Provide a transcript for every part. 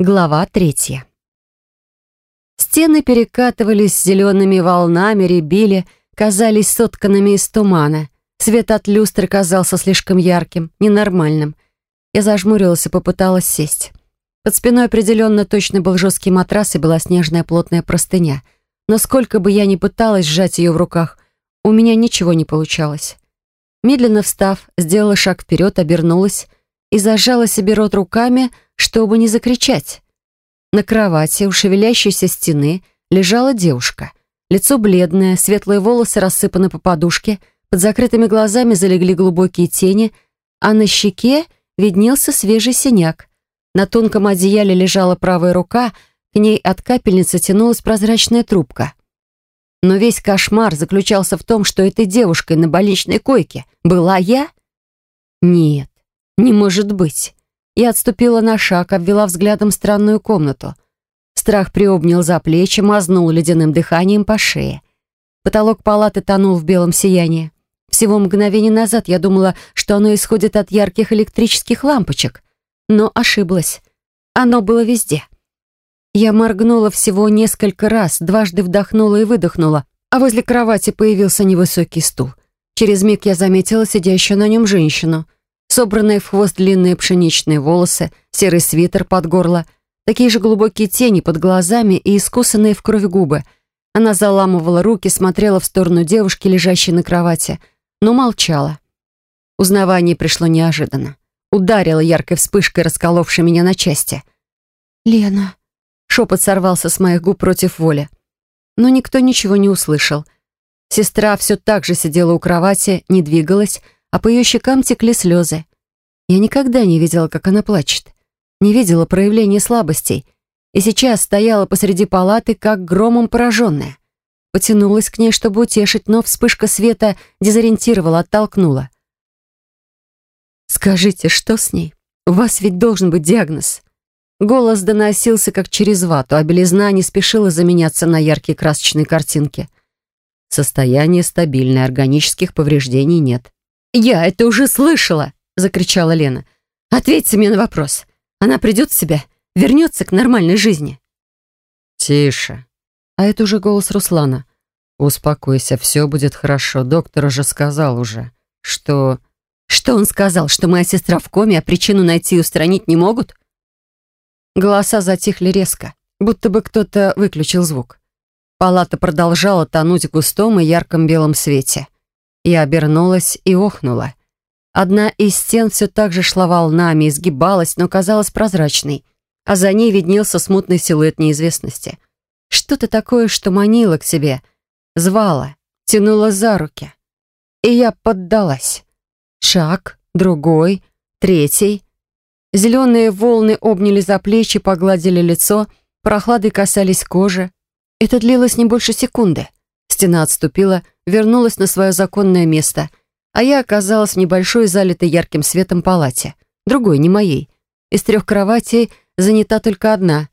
Глава третья. Стены перекатывались зелеными волнами, рябили, казались сотканными из тумана. Свет от люстры казался слишком ярким, ненормальным. Я зажмурилась и попыталась сесть. Под спиной определенно точно был жесткий матрас и была снежная плотная простыня. Но сколько бы я ни пыталась сжать ее в руках, у меня ничего не получалось. Медленно встав, сделала шаг вперед, обернулась и зажала себе рот руками, чтобы не закричать. На кровати у шевелящейся стены лежала девушка. Лицо бледное, светлые волосы рассыпаны по подушке, под закрытыми глазами залегли глубокие тени, а на щеке виднелся свежий синяк. На тонком одеяле лежала правая рука, к ней от капельницы тянулась прозрачная трубка. Но весь кошмар заключался в том, что этой девушкой на больничной койке была я? Нет, не может быть. Я отступила на шаг, обвела взглядом странную комнату. Страх приобнял за плечи, мазнул ледяным дыханием по шее. Потолок палаты тонул в белом сиянии. Всего мгновение назад я думала, что оно исходит от ярких электрических лампочек. Но ошиблась. Оно было везде. Я моргнула всего несколько раз, дважды вдохнула и выдохнула, а возле кровати появился невысокий стул. Через миг я заметила сидящую на нем женщину — собранные в хвост длинные пшеничные волосы, серый свитер под горло, такие же глубокие тени под глазами и искусанные в кровь губы. Она заламывала руки, смотрела в сторону девушки, лежащей на кровати, но молчала. Узнавание пришло неожиданно. Ударило яркой вспышкой, расколовшей меня на части. «Лена!» Шепот сорвался с моих губ против воли. Но никто ничего не услышал. Сестра все так же сидела у кровати, не двигалась, а по ее щекам текли слезы. Я никогда не видела, как она плачет. Не видела проявления слабостей. И сейчас стояла посреди палаты, как громом пораженная. Потянулась к ней, чтобы утешить, но вспышка света дезориентировала, оттолкнула. «Скажите, что с ней? У вас ведь должен быть диагноз». Голос доносился, как через вату, а белизна не спешила заменяться на яркие красочные картинки. Состояние стабильное, органических повреждений нет. «Я это уже слышала!» — закричала Лена. «Ответьте мне на вопрос. Она придет в себя, вернется к нормальной жизни?» «Тише!» А это уже голос Руслана. «Успокойся, все будет хорошо. Доктор уже сказал уже, что...» «Что он сказал? Что моя сестра в коме, а причину найти и устранить не могут?» Голоса затихли резко, будто бы кто-то выключил звук. Палата продолжала тонуть в густом и ярком белом свете. Я обернулась и охнула. Одна из стен все так же шла волнами, изгибалась, но казалась прозрачной, а за ней виднелся смутный силуэт неизвестности. Что-то такое, что манило к себе, звало, тянуло за руки. И я поддалась. Шаг, другой, третий. Зеленые волны обняли за плечи, погладили лицо, прохладой касались кожи. Это длилось не больше секунды. Стена отступила, вернулась на свое законное место, а я оказалась в небольшой, залитой ярким светом палате. Другой, не моей. Из трех кроватей занята только одна.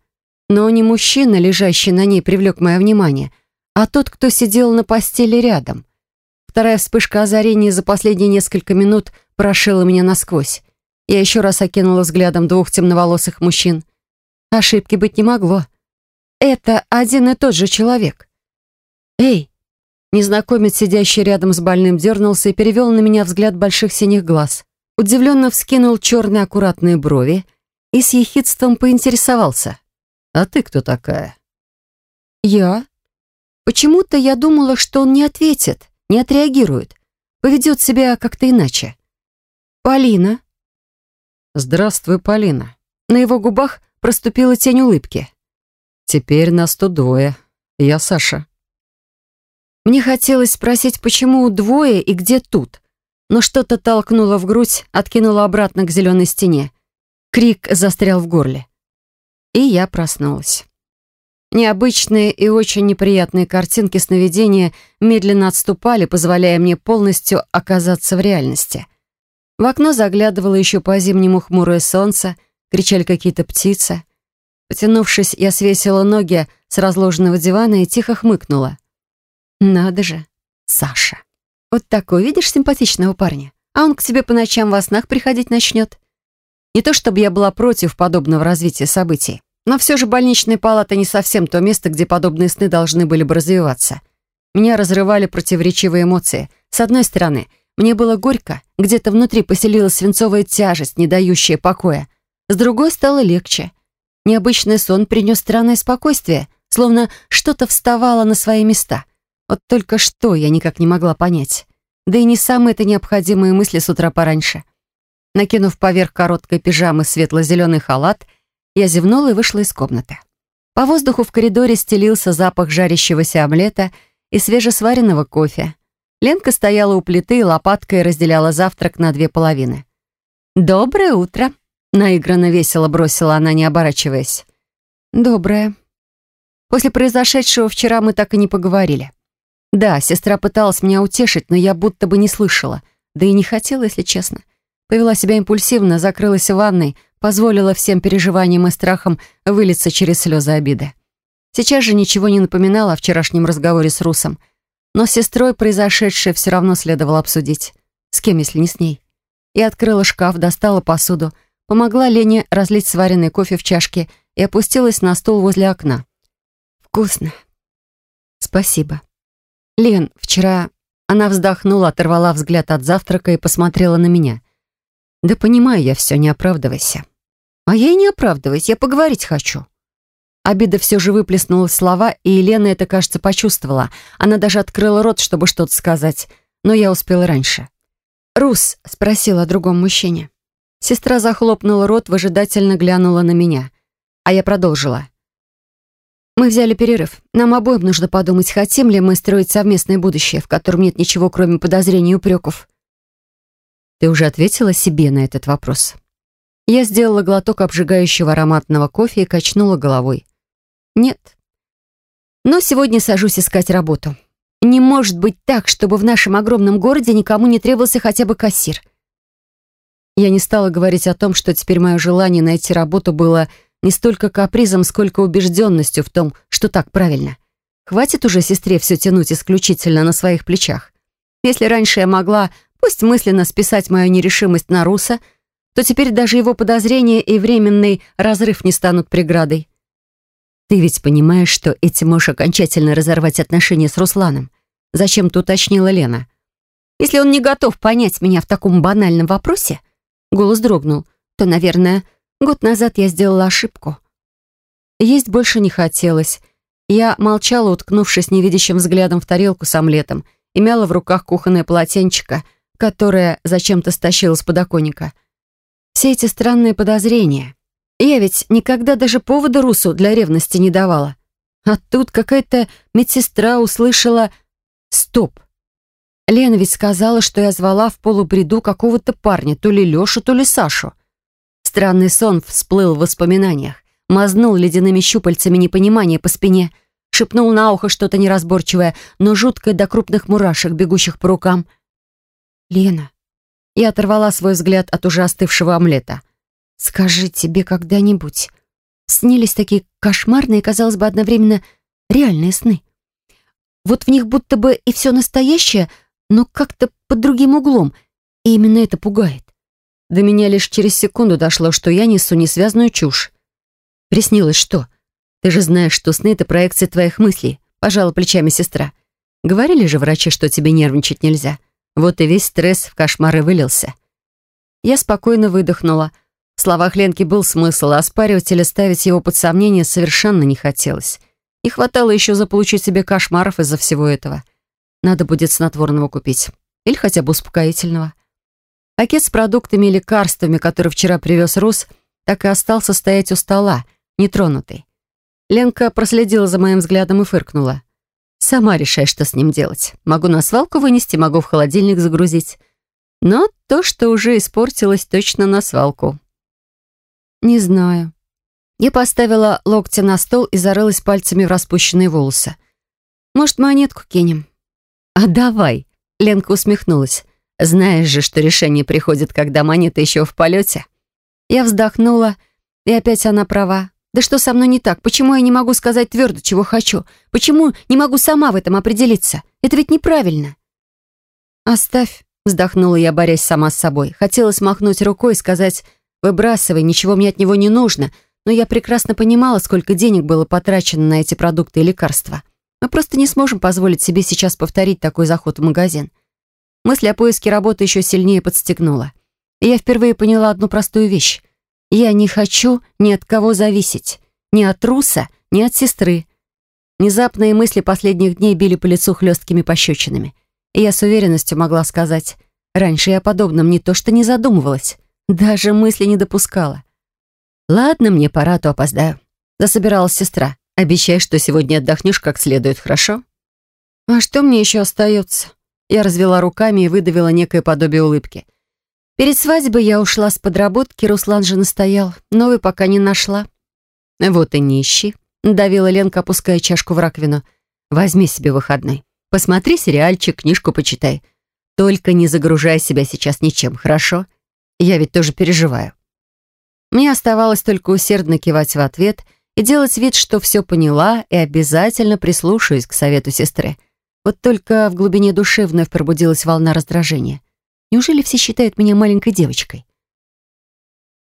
Но не мужчина, лежащий на ней, привлек мое внимание, а тот, кто сидел на постели рядом. Вторая вспышка озарения за последние несколько минут прошила меня насквозь. Я еще раз окинула взглядом двух темноволосых мужчин. Ошибки быть не могло. Это один и тот же человек. «Эй!» Незнакомец, сидящий рядом с больным, дернулся и перевел на меня взгляд больших синих глаз. Удивленно вскинул черные аккуратные брови и с ехидством поинтересовался. «А ты кто такая?» «Я?» Почему-то я думала, что он не ответит, не отреагирует, поведет себя как-то иначе. «Полина?» «Здравствуй, Полина». На его губах проступила тень улыбки. «Теперь нас тут двое. Я Саша». Мне хотелось спросить, почему двое и где тут, но что-то толкнуло в грудь, откинуло обратно к зеленой стене. Крик застрял в горле. И я проснулась. Необычные и очень неприятные картинки сновидения медленно отступали, позволяя мне полностью оказаться в реальности. В окно заглядывало еще по-зимнему хмурое солнце, кричали какие-то птицы. Потянувшись, я свесила ноги с разложенного дивана и тихо хмыкнула. Надо же, Саша. Вот такой, видишь, симпатичного парня. А он к тебе по ночам во снах приходить начнет. Не то чтобы я была против подобного развития событий. Но все же больничная палата не совсем то место, где подобные сны должны были бы развиваться. Меня разрывали противоречивые эмоции. С одной стороны, мне было горько, где-то внутри поселилась свинцовая тяжесть, не дающая покоя. С другой стало легче. Необычный сон принес странное спокойствие, словно что-то вставало на свои места. Вот только что я никак не могла понять. Да и не самые-то необходимые мысли с утра пораньше. Накинув поверх короткой пижамы светло-зеленый халат, я зевнула и вышла из комнаты. По воздуху в коридоре стелился запах жарящегося омлета и свежесваренного кофе. Ленка стояла у плиты и лопаткой разделяла завтрак на две половины. «Доброе утро!» — наигранно весело бросила она, не оборачиваясь. «Доброе». После произошедшего вчера мы так и не поговорили. Да, сестра пыталась меня утешить, но я будто бы не слышала. Да и не хотела, если честно. Повела себя импульсивно, закрылась в ванной, позволила всем переживаниям и страхам вылиться через слезы обиды. Сейчас же ничего не напоминало о вчерашнем разговоре с Русом. Но с сестрой произошедшее все равно следовало обсудить. С кем, если не с ней? Я открыла шкаф, достала посуду, помогла Лене разлить сваренный кофе в чашке и опустилась на стул возле окна. «Вкусно. Спасибо». «Лен, вчера...» Она вздохнула, оторвала взгляд от завтрака и посмотрела на меня. «Да понимаю я все, не оправдывайся». «А я и не оправдываюсь, я поговорить хочу». Обида все же выплеснула слова, и Елена это, кажется, почувствовала. Она даже открыла рот, чтобы что-то сказать, но я успела раньше. «Рус?» — спросила о другом мужчине. Сестра захлопнула рот, выжидательно глянула на меня. А я продолжила. Мы взяли перерыв. Нам обоим нужно подумать, хотим ли мы строить совместное будущее, в котором нет ничего, кроме подозрений и упреков. Ты уже ответила себе на этот вопрос? Я сделала глоток обжигающего ароматного кофе и качнула головой. Нет. Но сегодня сажусь искать работу. Не может быть так, чтобы в нашем огромном городе никому не требовался хотя бы кассир. Я не стала говорить о том, что теперь мое желание найти работу было не столько капризом, сколько убежденностью в том, что так правильно. Хватит уже сестре все тянуть исключительно на своих плечах. Если раньше я могла, пусть мысленно списать мою нерешимость на Руса, то теперь даже его подозрения и временный разрыв не станут преградой. Ты ведь понимаешь, что этим можешь окончательно разорвать отношения с Русланом? Зачем-то уточнила Лена. Если он не готов понять меня в таком банальном вопросе, голос дрогнул, то, наверное, Год назад я сделала ошибку. Есть больше не хотелось. Я молчала, уткнувшись невидящим взглядом в тарелку с омлетом, и мяла в руках кухонное полотенчико, которое зачем-то стащила с подоконника. Все эти странные подозрения. Я ведь никогда даже повода Русу для ревности не давала. А тут какая-то медсестра услышала «Стоп!» Лена ведь сказала, что я звала в полубреду какого-то парня, то ли Лешу, то ли Сашу. Странный сон всплыл в воспоминаниях, мазнул ледяными щупальцами непонимания по спине, шепнул на ухо что-то неразборчивое, но жуткое до крупных мурашек, бегущих по рукам. «Лена». Я оторвала свой взгляд от уже остывшего омлета. «Скажи, тебе когда-нибудь снились такие кошмарные, казалось бы, одновременно реальные сны? Вот в них будто бы и все настоящее, но как-то под другим углом, и именно это пугает. До меня лишь через секунду дошло, что я несу несвязную чушь. Приснилось что? Ты же знаешь, что сны — это проекция твоих мыслей. Пожала плечами сестра. Говорили же врачи, что тебе нервничать нельзя. Вот и весь стресс в кошмары вылился. Я спокойно выдохнула. В словах Ленки был смысл, а оспаривать или ставить его под сомнение совершенно не хотелось. Не хватало еще заполучить себе кошмаров из-за всего этого. Надо будет снотворного купить. Или хотя бы успокоительного. Пакет с продуктами и лекарствами, который вчера привез Рус, так и остался стоять у стола, нетронутый. Ленка проследила за моим взглядом и фыркнула. «Сама решай, что с ним делать. Могу на свалку вынести, могу в холодильник загрузить. Но то, что уже испортилось, точно на свалку». «Не знаю». Я поставила локти на стол и зарылась пальцами в распущенные волосы. «Может, монетку кинем?» «А давай!» — Ленка усмехнулась. Знаешь же, что решение приходит, когда монета еще в полете. Я вздохнула, и опять она права. Да что со мной не так? Почему я не могу сказать твердо, чего хочу? Почему не могу сама в этом определиться? Это ведь неправильно. Оставь, вздохнула я, борясь сама с собой. Хотелось махнуть рукой и сказать, выбрасывай, ничего мне от него не нужно. но я прекрасно понимала, сколько денег было потрачено на эти продукты и лекарства. Мы просто не сможем позволить себе сейчас повторить такой заход в магазин. Мысль о поиске работы еще сильнее подстегнула. И я впервые поняла одну простую вещь. Я не хочу ни от кого зависеть. Ни от труса, ни от сестры. Внезапные мысли последних дней били по лицу хлесткими пощечинами. И я с уверенностью могла сказать, раньше я о подобном не то что не задумывалась, даже мысли не допускала. «Ладно, мне пора, а то опоздаю». Засобиралась сестра. «Обещай, что сегодня отдохнешь как следует, хорошо?» «А что мне еще остается?» Я развела руками и выдавила некое подобие улыбки. Перед свадьбой я ушла с подработки, Руслан же настоял. Новый пока не нашла. «Вот и не ищи», — давила Ленка, опуская чашку в раковину. «Возьми себе выходной. Посмотри сериальчик, книжку почитай. Только не загружай себя сейчас ничем, хорошо? Я ведь тоже переживаю». Мне оставалось только усердно кивать в ответ и делать вид, что все поняла и обязательно прислушаюсь к совету сестры. Вот только в глубине души вновь пробудилась волна раздражения. Неужели все считают меня маленькой девочкой?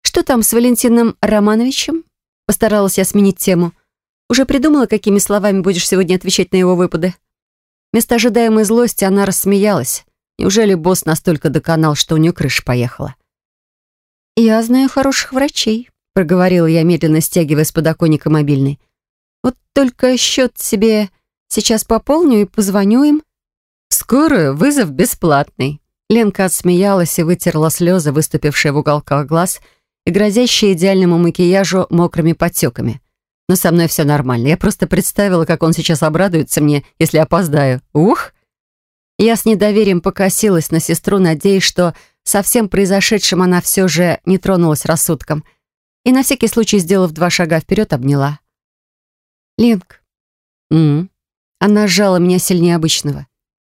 «Что там с Валентином Романовичем?» Постаралась я сменить тему. «Уже придумала, какими словами будешь сегодня отвечать на его выпады?» Вместо ожидаемой злости она рассмеялась. Неужели босс настолько доконал, что у нее крыша поехала? «Я знаю хороших врачей», — проговорила я, медленно стягивая с подоконника мобильный. «Вот только счет себе сейчас пополню и позвоню им». «Скорую вызов бесплатный». Ленка отсмеялась и вытерла слезы, выступившие в уголках глаз и грозящие идеальному макияжу мокрыми подтеками. Но со мной все нормально. Я просто представила, как он сейчас обрадуется мне, если опоздаю. Ух! Я с недоверием покосилась на сестру, надеясь, что со всем произошедшим она все же не тронулась рассудком. И на всякий случай, сделав два шага вперед, обняла. «Ленк». «М-м». Она сжала меня сильнее обычного.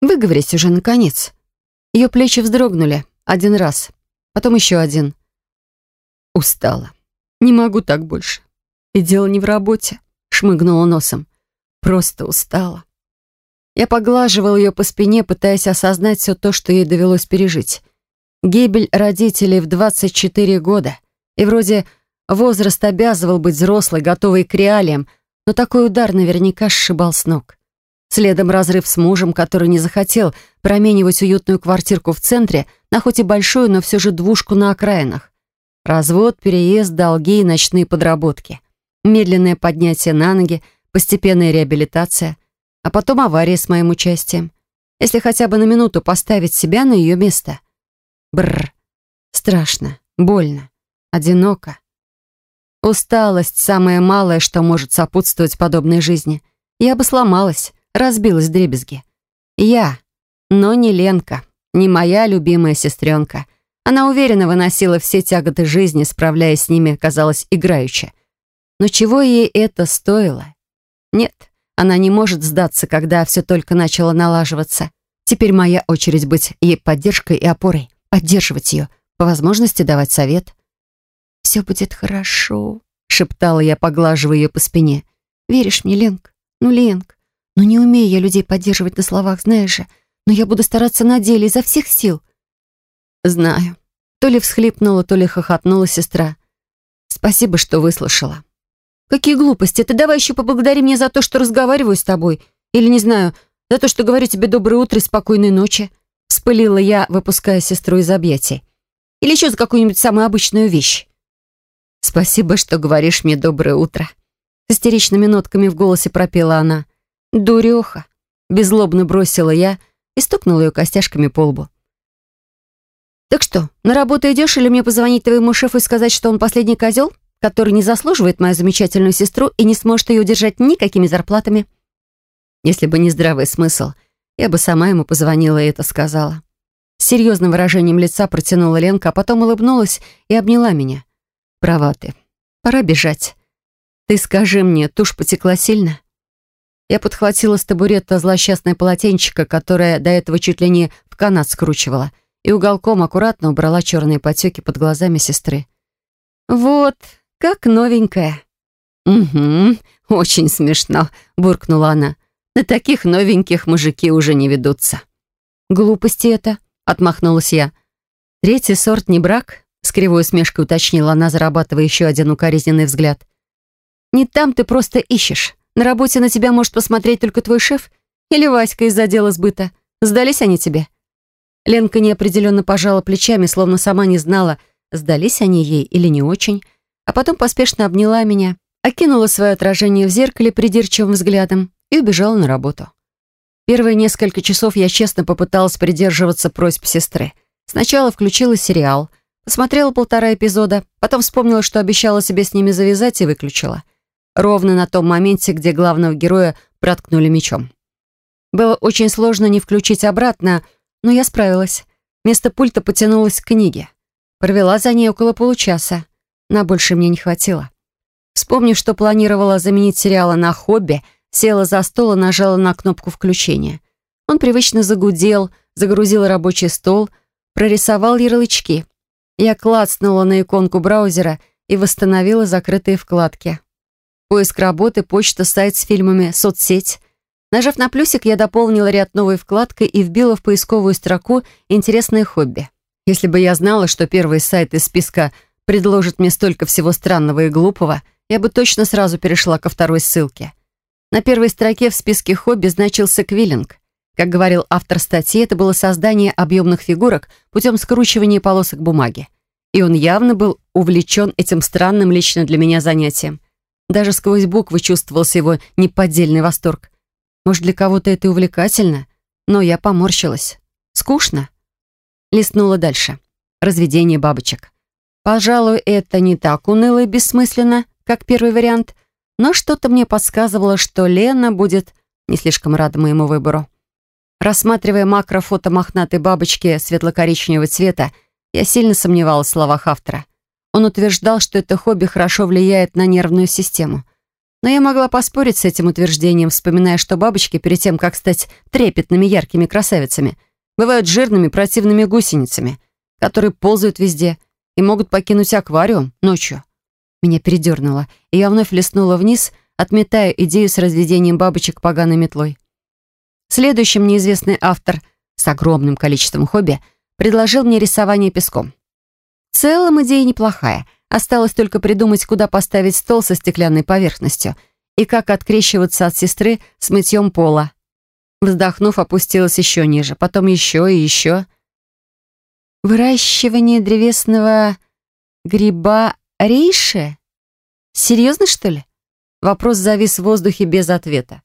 «Выговорись уже, наконец». Ее плечи вздрогнули. Один раз. Потом еще один. Устала. Не могу так больше. И дело не в работе. Шмыгнула носом. Просто устала. Я поглаживал ее по спине, пытаясь осознать все то, что ей довелось пережить. Гибель родителей в 24 года. И вроде возраст обязывал быть взрослой, готовой к реалиям, но такой удар наверняка сшибал с ног. Следом разрыв с мужем, который не захотел променивать уютную квартирку в центре на хоть и большую, но все же двушку на окраинах. Развод, переезд, долги и ночные подработки. Медленное поднятие на ноги, постепенная реабилитация, а потом авария с моим участием. Если хотя бы на минуту поставить себя на ее место. Бррр. Страшно, больно, одиноко. Усталость — самое малое, что может сопутствовать подобной жизни. Я бы сломалась, разбилась дребезги. Я, но не Ленка, не моя любимая сестренка. Она уверенно выносила все тяготы жизни, справляясь с ними, казалось, играючи. Но чего ей это стоило? Нет, она не может сдаться, когда все только начало налаживаться. Теперь моя очередь быть ей поддержкой и опорой поддерживать ее, по возможности давать совет. «Все будет хорошо», — шептала я, поглаживая ее по спине. «Веришь мне, Ленк? Ну, Ленк, ну не умею я людей поддерживать на словах, знаешь же, но я буду стараться на деле изо всех сил». «Знаю». То ли всхлипнула, то ли хохотнула сестра. «Спасибо, что выслушала». «Какие глупости! Ты давай еще поблагодари меня за то, что разговариваю с тобой. Или, не знаю, за то, что говорю тебе доброе утро и спокойной ночи. Вспылила я, выпуская сестру из объятий. Или еще за какую-нибудь самую обычную вещь. «Спасибо, что говоришь мне доброе утро». С истеричными нотками в голосе пропела она. «Дуреха!» Беззлобно бросила я и стукнула ее костяшками по лбу. «Так что, на работу идешь или мне позвонить твоему шефу и сказать, что он последний козел, который не заслуживает мою замечательную сестру и не сможет ее удержать никакими зарплатами?» Если бы не здравый смысл — я бы сама ему позвонила и это сказала. С серьезным выражением лица протянула Ленка, а потом улыбнулась и обняла меня. «Права ты. Пора бежать. Ты скажи мне, тушь потекла сильно?» Я подхватила с табурета злосчастное полотенчико, которое до этого чуть ли не в канат скручивала, и уголком аккуратно убрала черные потеки под глазами сестры. «Вот, как новенькая». «Угу, очень смешно», — буркнула она. На таких новеньких мужики уже не ведутся. «Глупости это», — отмахнулась я. «Третий сорт не брак. С кривой усмешкой уточнила она, зарабатывая еще один укоризненный взгляд. «Не там ты просто ищешь. На работе на тебя может посмотреть только твой шеф или Васька из отдела сбыта. Сдались они тебе?» Ленка неопределенно пожала плечами, словно сама не знала, сдались они ей или не очень, а потом поспешно обняла меня, окинула свое отражение в зеркале придирчивым взглядом и убежала на работу. Первые несколько часов я честно попыталась придерживаться просьб сестры. Сначала включила сериал, посмотрела полтора эпизода, потом вспомнила, что обещала себе с ними завязать и выключила. Ровно на том моменте, где главного героя проткнули мечом. Было очень сложно не включить обратно, но я справилась. Вместо пульта потянулась к книге. Провела за ней около получаса. На больше мне не хватило. Вспомнив, что планировала заменить сериалы на «Хобби», села за стол и нажала на кнопку включения. Он привычно загудел, загрузил рабочий стол, прорисовал ярлычки. Я клацнула на иконку браузера и восстановила закрытые вкладки. Поиск работы, почта, сайт с фильмами, соцсеть. Нажав на плюсик, я дополнила ряд новой вкладкой и вбила в поисковую строку «Интересное хобби». Если бы я знала, что первый сайт из списка предложит мне столько всего странного и глупого, я бы точно сразу перешла ко второй ссылке. На первой строке в списке хобби значился квиллинг. Как говорил автор статьи, это было создание объемных фигурок путем скручивания полосок бумаги. И он явно был увлечен этим странным лично для меня занятием. Даже сквозь буквы чувствовался его неподдельный восторг. Может, для кого-то это и увлекательно, но я поморщилась. Скучно. Листнула дальше. Разведение бабочек. Пожалуй, это не так уныло и бессмысленно, как первый вариант, но что-то мне подсказывало, что Лена будет не слишком рада моему выбору. Рассматривая макрофото мохнатой бабочки светло-коричневого цвета, я сильно сомневалась в словах автора. Он утверждал, что это хобби хорошо влияет на нервную систему — но я могла поспорить с этим утверждением, вспоминая, что бабочки перед тем, как стать трепетными яркими красавицами, бывают жирными противными гусеницами, которые ползают везде и могут покинуть аквариум ночью. Меня передернуло, и я вновь листнула вниз, отметая идею с разведением бабочек поганой метлой. Следующим неизвестный автор с огромным количеством хобби предложил мне рисование песком. В целом идея неплохая — Осталось только придумать, куда поставить стол со стеклянной поверхностью и как открещиваться от сестры с мытьем пола. Вздохнув, опустилась еще ниже, потом еще и еще. Выращивание древесного гриба рейши? Серьезно, что ли? Вопрос завис в воздухе без ответа.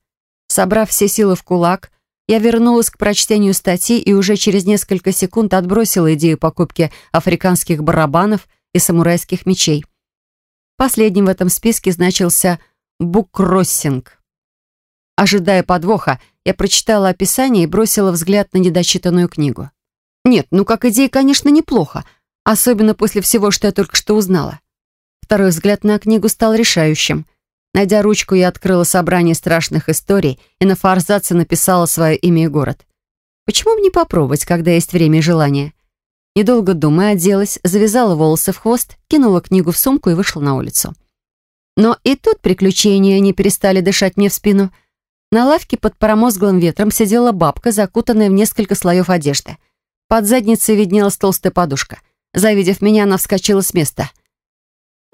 Собрав все силы в кулак, я вернулась к прочтению статьи и уже через несколько секунд отбросила идею покупки африканских барабанов — и самурайских мечей. Последним в этом списке значился буккроссинг. Ожидая подвоха, я прочитала описание и бросила взгляд на недочитанную книгу. Нет, ну как идея, конечно, неплохо, особенно после всего, что я только что узнала. Второй взгляд на книгу стал решающим. Найдя ручку, я открыла собрание страшных историй и на форзаце написала свое имя и город. Почему бы не попробовать, когда есть время и желание? Недолго думая, оделась, завязала волосы в хвост, кинула книгу в сумку и вышла на улицу. Но и тут приключения не перестали дышать мне в спину. На лавке под промозглым ветром сидела бабка, закутанная в несколько слоев одежды. Под задницей виднелась толстая подушка. Завидев меня, она вскочила с места.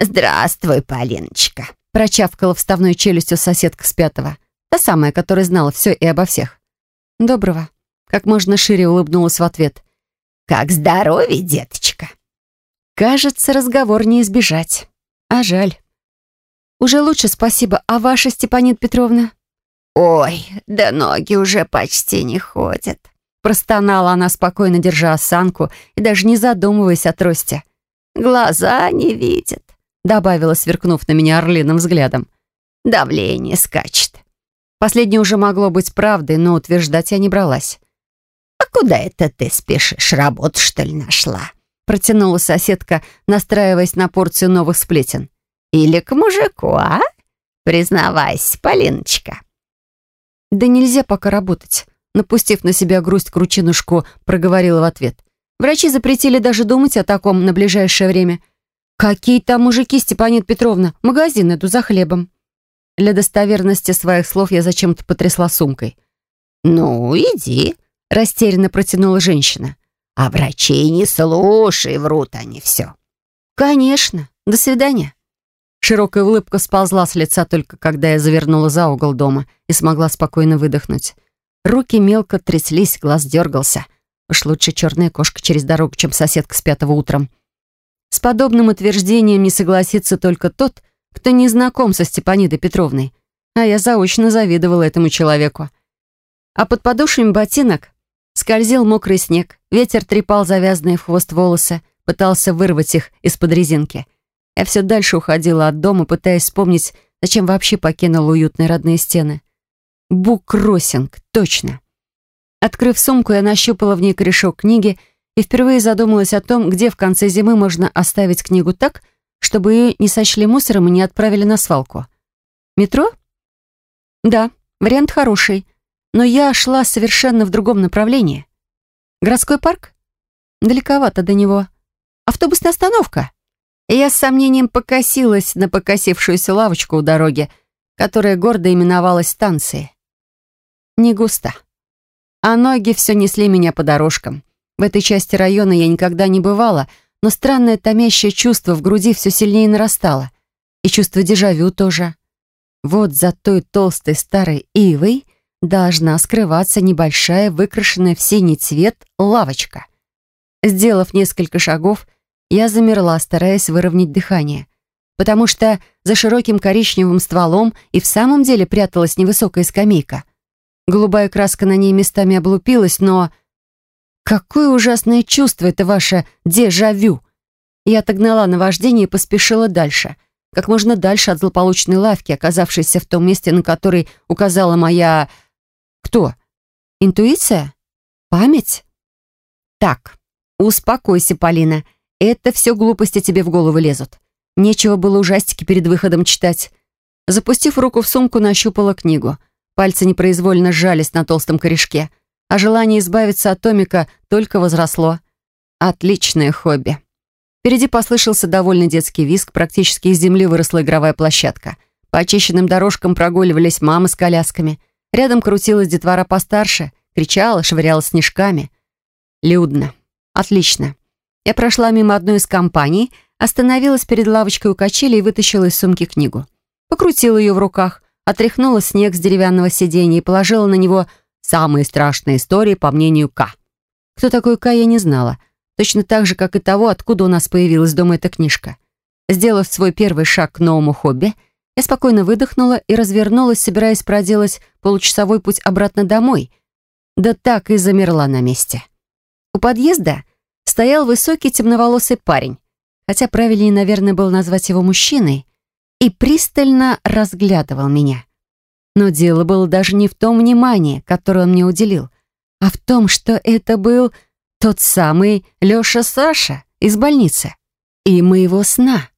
«Здравствуй, Полиночка», — прочавкала вставной челюстью соседка с пятого. Та самая, которая знала все и обо всех. «Доброго». Как можно шире улыбнулась в ответ. «Как здоровье, деточка?» Кажется, разговор не избежать. А жаль. Уже лучше, спасибо. А ваша, Степанит Петровна? Ой, да ноги уже почти не ходят. Простонала она, спокойно держа осанку и даже не задумываясь о трости. «Глаза не видят», — добавила, сверкнув на меня орлиным взглядом. «Давление скачет». Последнее уже могло быть правдой, но утверждать я не бралась куда это ты спешишь? Работу, что ли, нашла?» Протянула соседка, настраиваясь на порцию новых сплетен. «Или к мужику, а? Признавайся, Полиночка». «Да нельзя пока работать», напустив на себя грусть кручинушку, проговорила в ответ. «Врачи запретили даже думать о таком на ближайшее время. Какие там мужики, Степанит Петровна? Магазин иду за хлебом». Для достоверности своих слов я зачем-то потрясла сумкой. «Ну, иди», Растерянно протянула женщина. «А врачей не слушай, врут они все. «Конечно. До свидания». Широкая улыбка сползла с лица только когда я завернула за угол дома и смогла спокойно выдохнуть. Руки мелко тряслись, глаз дергался. Уж лучше черная кошка через дорогу, чем соседка с пятого утром. С подобным утверждением не согласится только тот, кто не знаком со Степанидой Петровной. А я заочно завидовала этому человеку. А под подошвами ботинок скользил мокрый снег, ветер трепал завязанные в хвост волосы, пытался вырвать их из-под резинки. Я все дальше уходила от дома, пытаясь вспомнить, зачем вообще покинула уютные родные стены. Буккроссинг, точно. Открыв сумку, я нащупала в ней корешок книги и впервые задумалась о том, где в конце зимы можно оставить книгу так, чтобы ее не сочли мусором и не отправили на свалку. Метро? Да, вариант хороший, но я шла совершенно в другом направлении. Городской парк? Далековато до него. Автобусная остановка? я с сомнением покосилась на покосившуюся лавочку у дороги, которая гордо именовалась станцией. Не густо. А ноги все несли меня по дорожкам. В этой части района я никогда не бывала, но странное томящее чувство в груди все сильнее нарастало. И чувство дежавю тоже. Вот за той толстой старой ивой должна скрываться небольшая, выкрашенная в синий цвет лавочка. Сделав несколько шагов, я замерла, стараясь выровнять дыхание, потому что за широким коричневым стволом и в самом деле пряталась невысокая скамейка. Голубая краска на ней местами облупилась, но... Какое ужасное чувство это ваше дежавю! Я отогнала наваждение и поспешила дальше, как можно дальше от злополучной лавки, оказавшейся в том месте, на который указала моя... Кто? Интуиция? Память? Так, успокойся, Полина. Это все глупости тебе в голову лезут. Нечего было ужастики перед выходом читать. Запустив руку в сумку, нащупала книгу. Пальцы непроизвольно сжались на толстом корешке, а желание избавиться от Томика только возросло. Отличное хобби. Впереди послышался довольный детский визг, практически из земли выросла игровая площадка. По очищенным дорожкам прогуливались мамы с колясками. Рядом крутилась детвора постарше, кричала, швыряла снежками. Людно. Отлично. Я прошла мимо одной из компаний, остановилась перед лавочкой у качели и вытащила из сумки книгу. Покрутила ее в руках, отряхнула снег с деревянного сиденья и положила на него «Самые страшные истории, по мнению К». Кто такой К, я не знала. Точно так же, как и того, откуда у нас появилась дома эта книжка. Сделав свой первый шаг к новому хобби, я спокойно выдохнула и развернулась, собираясь проделать получасовой путь обратно домой. Да так и замерла на месте. У подъезда стоял высокий темноволосый парень, хотя правильнее, наверное, было назвать его мужчиной, и пристально разглядывал меня. Но дело было даже не в том внимании, которое он мне уделил, а в том, что это был тот самый Лёша Саша из больницы и моего сна.